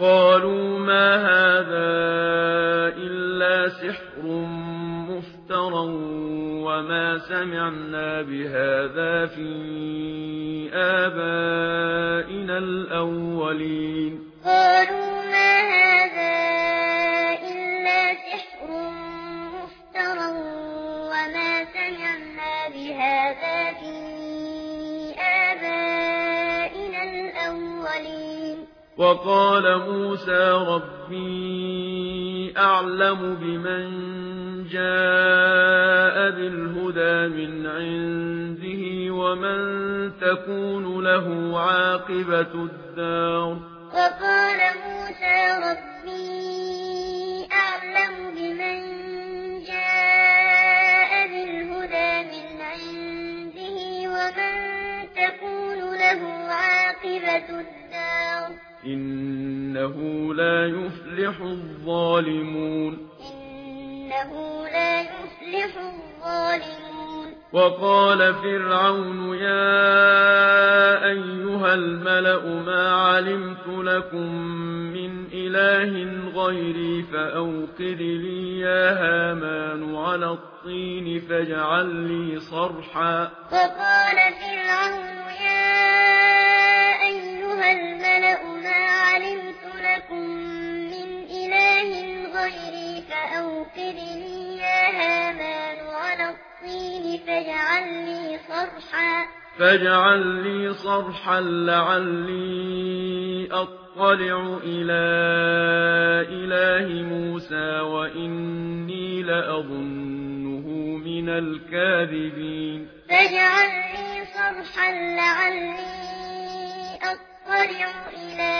قالوا ما هذا إلا سحر مفترا وما سمعنا بهذا في آبائنا الأولين. قالوا ما هذا وقال موسى ربي أعلم بمن جاء بالهدى من عنده ومن تكون له عاقبة الدار وقال موسى ربي أعلم بمن جاء بالهدى من عنده ومن تكون له عاقبة الدار إنه لا يفلح الظالمون. إنه لا يفلح الظالمون. وقال فرعون يا أيها الملأ ما علمت لكم من إله غيري فأوقذ لي يا هامان على الطين فاجعل لي صرحا. وقال فرعون فاجعل لي صرحا. فاجعل لي صرحا لعلي أطلع إلى إله موسى وإني لأظنه من الكاذبين. فاجعل لي صرحا لعلي أطلع إلى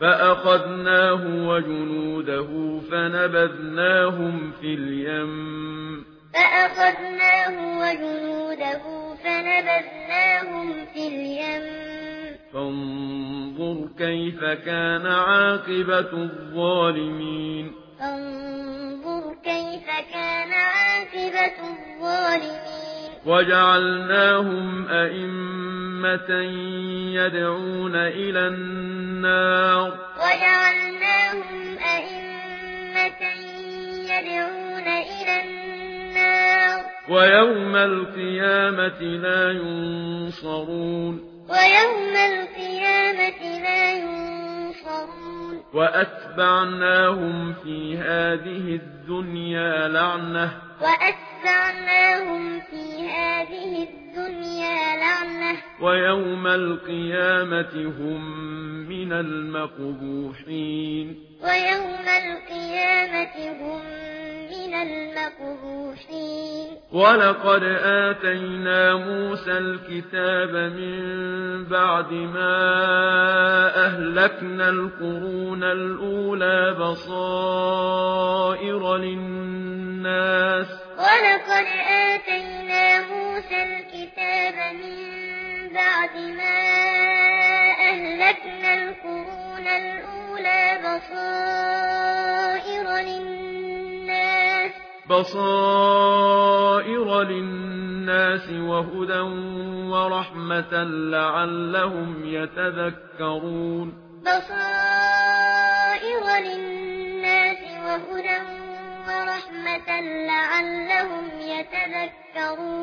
فأخذناه وجنوده فنبذناهم في اليم فأخذناه وجنوده فنبذناهم في اليم فانظر كيف كان عاقبة الظالمين فانظر كيف كان عاقبة الظالمين وجعلناهم أئمة يدعون إلى النار وجعلناهم أئمة يدعون إلى النار ويوم القيامة لا ينصرون ويوم القيامة لا ينصرون ينصرون وأتبعناهم في هذه الدنيا لعنة وأتبعناهم في هذه الدنيا لعنة ويوم القيامة هم من المقبوحين ويوم القيامة هم من المقبوسين ولقد آتينا موسى الكتاب من بعد ما أهلكنا القرون الأولى بصائر للناس. ولقد آتينا موسى الكتاب من بعد ما أهلكنا القرون الأولى بصائر للناس. بصائر للناس وهدى ورحمة لعلهم يتذكرون. بصائر للناس وهدى ورحمة لعلهم يتذكرون.